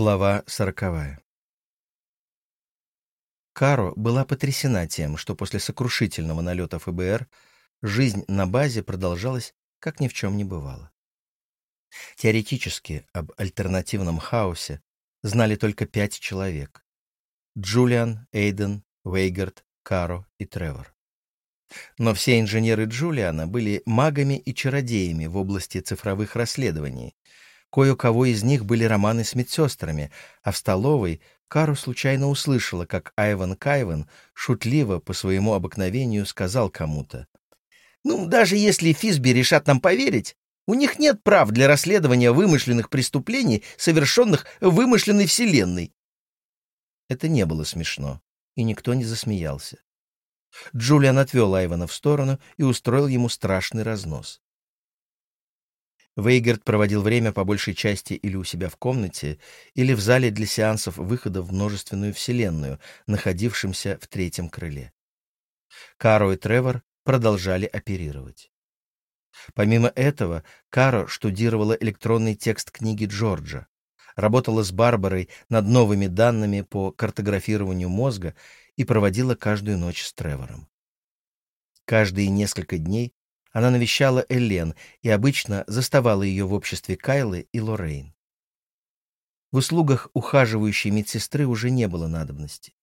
Глава сороковая. Каро была потрясена тем, что после сокрушительного налета ФБР жизнь на базе продолжалась, как ни в чем не бывало. Теоретически об альтернативном хаосе знали только пять человек. Джулиан, Эйден, Вейгард, Каро и Тревор. Но все инженеры Джулиана были магами и чародеями в области цифровых расследований, Кое-у-кого из них были романы с медсестрами, а в столовой Кару случайно услышала, как Айван Кайван шутливо по своему обыкновению сказал кому-то. «Ну, даже если Фисби решат нам поверить, у них нет прав для расследования вымышленных преступлений, совершенных в вымышленной вселенной». Это не было смешно, и никто не засмеялся. Джулиан отвел Айвана в сторону и устроил ему страшный разнос. Вейгерт проводил время по большей части или у себя в комнате, или в зале для сеансов выхода в множественную вселенную, находившемся в третьем крыле. Каро и Тревор продолжали оперировать. Помимо этого, Каро штудировала электронный текст книги Джорджа, работала с Барбарой над новыми данными по картографированию мозга и проводила каждую ночь с Тревором. Каждые несколько дней она навещала Элен и обычно заставала ее в обществе Кайлы и Лоррейн. В услугах ухаживающей медсестры уже не было надобности.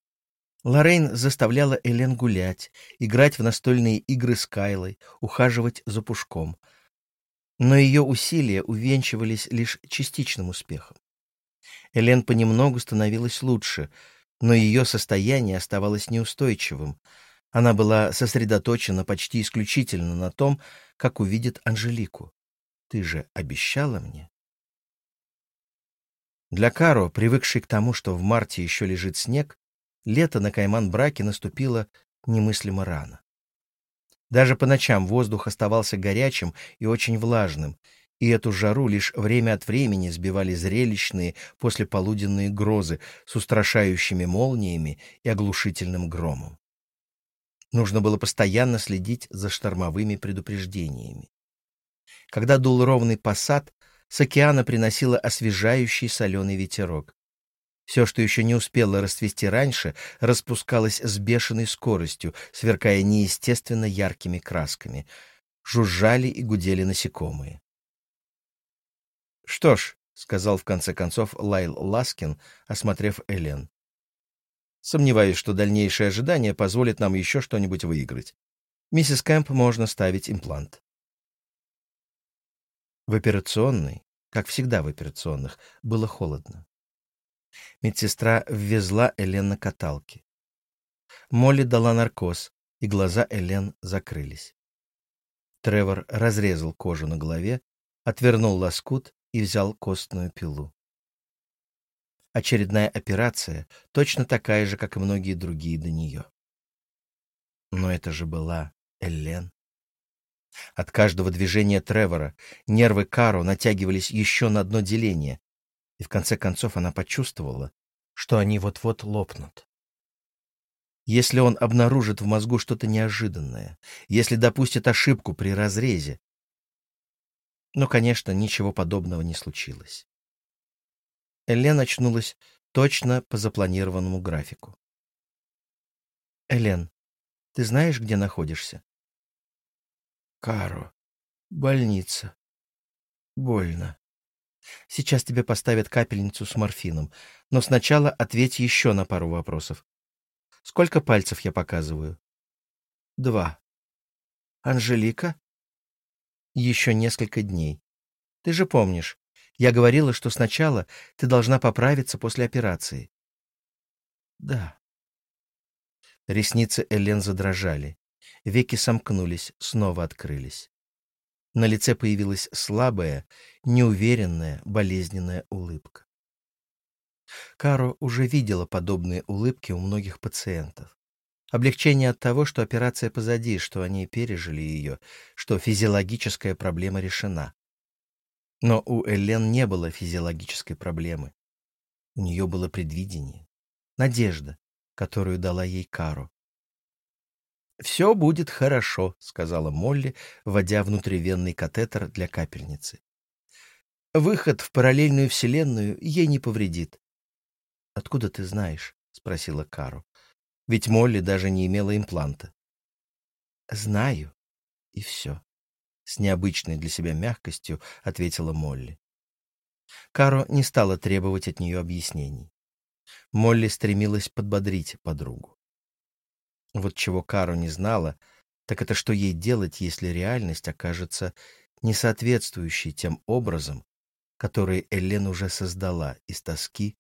Лоррейн заставляла Элен гулять, играть в настольные игры с Кайлой, ухаживать за пушком. Но ее усилия увенчивались лишь частичным успехом. Элен понемногу становилась лучше, но ее состояние оставалось неустойчивым — она была сосредоточена почти исключительно на том, как увидит Анжелику. «Ты же обещала мне?» Для Каро, привыкшей к тому, что в марте еще лежит снег, лето на Кайман-Браке наступило немыслимо рано. Даже по ночам воздух оставался горячим и очень влажным, и эту жару лишь время от времени сбивали зрелищные послеполуденные грозы с устрашающими молниями и оглушительным громом. Нужно было постоянно следить за штормовыми предупреждениями. Когда дул ровный посад, с океана приносило освежающий соленый ветерок. Все, что еще не успело расцвести раньше, распускалось с бешеной скоростью, сверкая неестественно яркими красками. Жужжали и гудели насекомые. «Что ж», — сказал в конце концов Лайл Ласкин, осмотрев Элен, Сомневаюсь, что дальнейшее ожидание позволит нам еще что-нибудь выиграть. Миссис Кэмп можно ставить имплант. В операционной, как всегда в операционных, было холодно. Медсестра ввезла Элен на каталке. Молли дала наркоз, и глаза Элен закрылись. Тревор разрезал кожу на голове, отвернул лоскут и взял костную пилу. Очередная операция, точно такая же, как и многие другие до нее. Но это же была Эллен. От каждого движения Тревора нервы Каро натягивались еще на одно деление, и в конце концов она почувствовала, что они вот-вот лопнут. Если он обнаружит в мозгу что-то неожиданное, если допустит ошибку при разрезе. Но, конечно, ничего подобного не случилось. Элен очнулась точно по запланированному графику. «Элен, ты знаешь, где находишься?» «Каро. Больница. Больно. Сейчас тебе поставят капельницу с морфином, но сначала ответь еще на пару вопросов. Сколько пальцев я показываю?» «Два. Анжелика?» «Еще несколько дней. Ты же помнишь, я говорила, что сначала ты должна поправиться после операции. Да. Ресницы Элен задрожали. Веки сомкнулись, снова открылись. На лице появилась слабая, неуверенная, болезненная улыбка. Каро уже видела подобные улыбки у многих пациентов. Облегчение от того, что операция позади, что они пережили ее, что физиологическая проблема решена. Но у Элен не было физиологической проблемы. У нее было предвидение, надежда, которую дала ей Кару. «Все будет хорошо», — сказала Молли, вводя внутривенный катетер для капельницы. «Выход в параллельную вселенную ей не повредит. «Откуда ты знаешь?» — спросила Кару. «Ведь Молли даже не имела импланта». «Знаю. И все», — с необычной для себя мягкостью ответила Молли. Каро не стала требовать от нее объяснений. Молли стремилась подбодрить подругу. Вот чего Каро не знала, так это что ей делать, если реальность окажется не соответствующей тем образом, который Эллен уже создала из тоски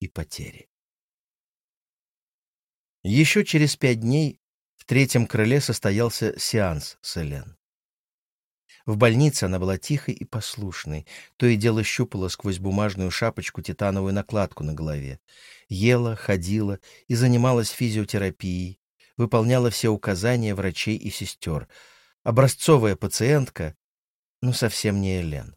и потери. Еще через пять дней в третьем крыле состоялся сеанс с Элен. В больнице она была тихой и послушной, то и дело щупала сквозь бумажную шапочку титановую накладку на голове, ела, ходила и занималась физиотерапией, выполняла все указания врачей и сестер. Образцовая пациентка, но совсем не Элен.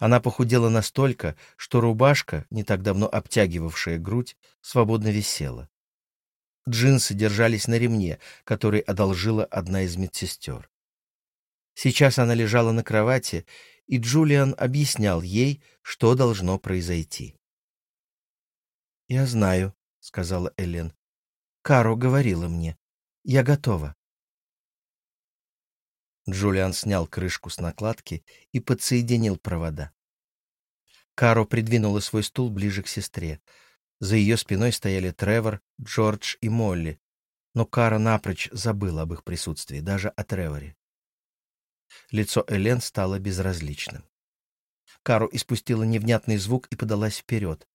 Она похудела настолько, что рубашка, не так давно обтягивавшая грудь, свободно висела. Джинсы держались на ремне, который одолжила одна из медсестер. Сейчас она лежала на кровати, и Джулиан объяснял ей, что должно произойти. «Я знаю», — сказала Элен. «Каро говорила мне. Я готова». Джулиан снял крышку с накладки и подсоединил провода. Каро придвинула свой стул ближе к сестре. За ее спиной стояли Тревор, Джордж и Молли, но Кара напрочь забыла об их присутствии, даже о Треворе. Лицо Элен стало безразличным. Кару испустила невнятный звук и подалась вперед.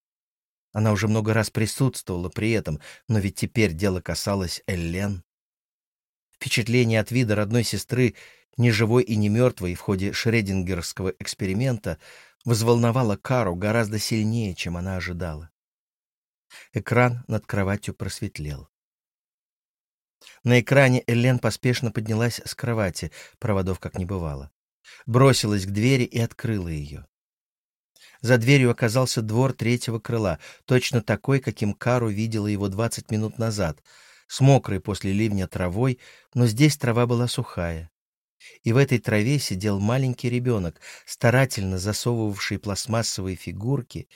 Она уже много раз присутствовала при этом, но ведь теперь дело касалось Эллен. Впечатление от вида родной сестры, ни живой и ни мертвой в ходе шредингерского эксперимента, взволновало Кару гораздо сильнее, чем она ожидала. Экран над кроватью просветлел. На экране Элен поспешно поднялась с кровати, проводов как не бывало. Бросилась к двери и открыла ее. За дверью оказался двор третьего крыла, точно такой, каким Кару видела его двадцать минут назад, с мокрой после ливня травой, но здесь трава была сухая. И в этой траве сидел маленький ребенок, старательно засовывавший пластмассовые фигурки,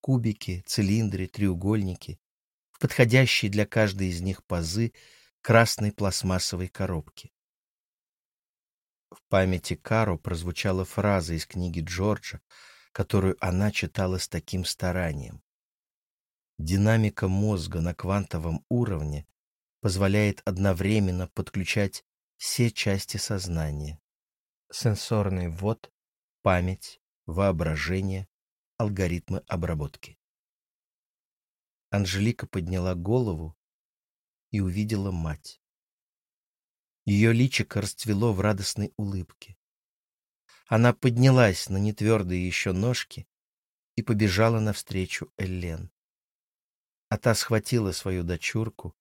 кубики, цилиндры, треугольники, в подходящие для каждой из них пазы красной пластмассовой коробки. В памяти Каро прозвучала фраза из книги Джорджа, которую она читала с таким старанием. Динамика мозга на квантовом уровне позволяет одновременно подключать все части сознания. Сенсорный ввод, память, воображение, алгоритмы обработки. Анжелика подняла голову и увидела мать. Ее личико расцвело в радостной улыбке. Она поднялась на нетвердые еще ножки и побежала навстречу Эллен. А та схватила свою дочурку,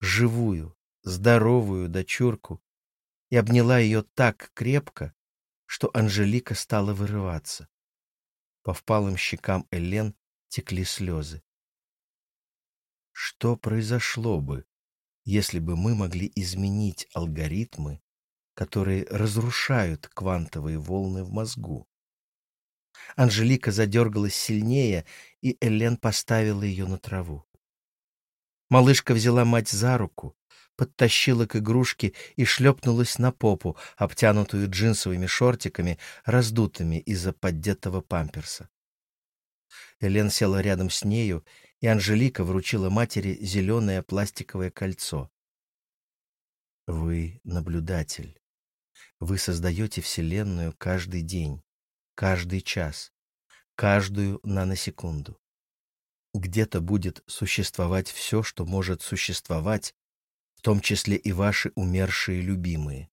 живую, здоровую дочурку, и обняла ее так крепко, что Анжелика стала вырываться. По впалым щекам Эллен текли слезы. Что произошло бы, если бы мы могли изменить алгоритмы, которые разрушают квантовые волны в мозгу. Анжелика задергалась сильнее, и Элен поставила ее на траву. Малышка взяла мать за руку, подтащила к игрушке и шлепнулась на попу, обтянутую джинсовыми шортиками, раздутыми из-за поддетого памперса. Элен села рядом с нею, и Анжелика вручила матери зеленое пластиковое кольцо. «Вы наблюдатель. Вы создаете Вселенную каждый день, каждый час, каждую наносекунду. Где-то будет существовать все, что может существовать, в том числе и ваши умершие любимые.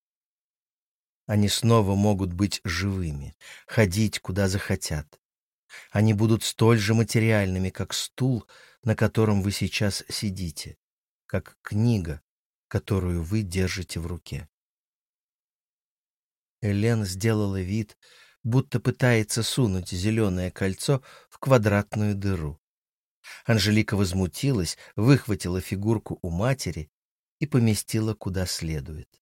Они снова могут быть живыми, ходить куда захотят. Они будут столь же материальными, как стул, на котором вы сейчас сидите, как книга, которую вы держите в руке. Элен сделала вид, будто пытается сунуть зеленое кольцо в квадратную дыру. Анжелика возмутилась, выхватила фигурку у матери и поместила куда следует.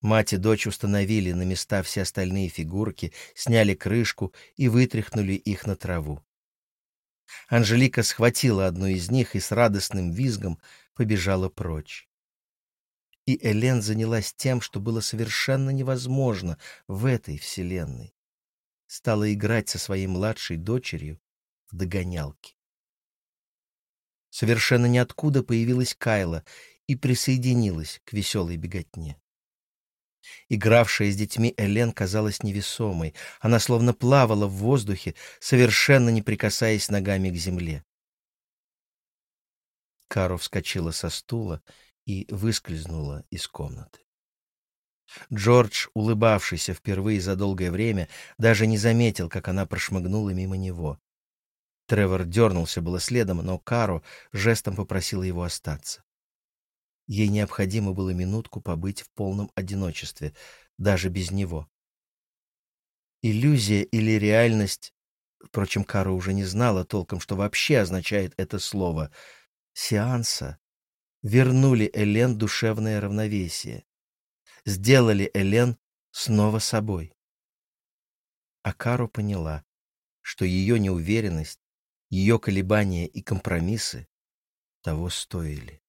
Мать и дочь установили на места все остальные фигурки, сняли крышку и вытряхнули их на траву. Анжелика схватила одну из них и с радостным визгом побежала прочь. И Элен занялась тем, что было совершенно невозможно в этой вселенной. Стала играть со своей младшей дочерью в догонялки. Совершенно ниоткуда появилась Кайла и присоединилась к веселой беготне. Игравшая с детьми Элен казалась невесомой. Она словно плавала в воздухе, совершенно не прикасаясь ногами к земле. Каро вскочила со стула и выскользнула из комнаты. Джордж, улыбавшийся впервые за долгое время, даже не заметил, как она прошмыгнула мимо него. Тревор дернулся было следом, но Каро жестом попросила его остаться. Ей необходимо было минутку побыть в полном одиночестве, даже без него. Иллюзия или реальность, впрочем, Кара уже не знала толком, что вообще означает это слово, сеанса, вернули Элен душевное равновесие, сделали Элен снова собой. А Кару поняла, что ее неуверенность, ее колебания и компромиссы того стоили.